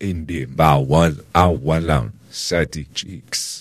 in the Bawan Awalan Sati Cheeks.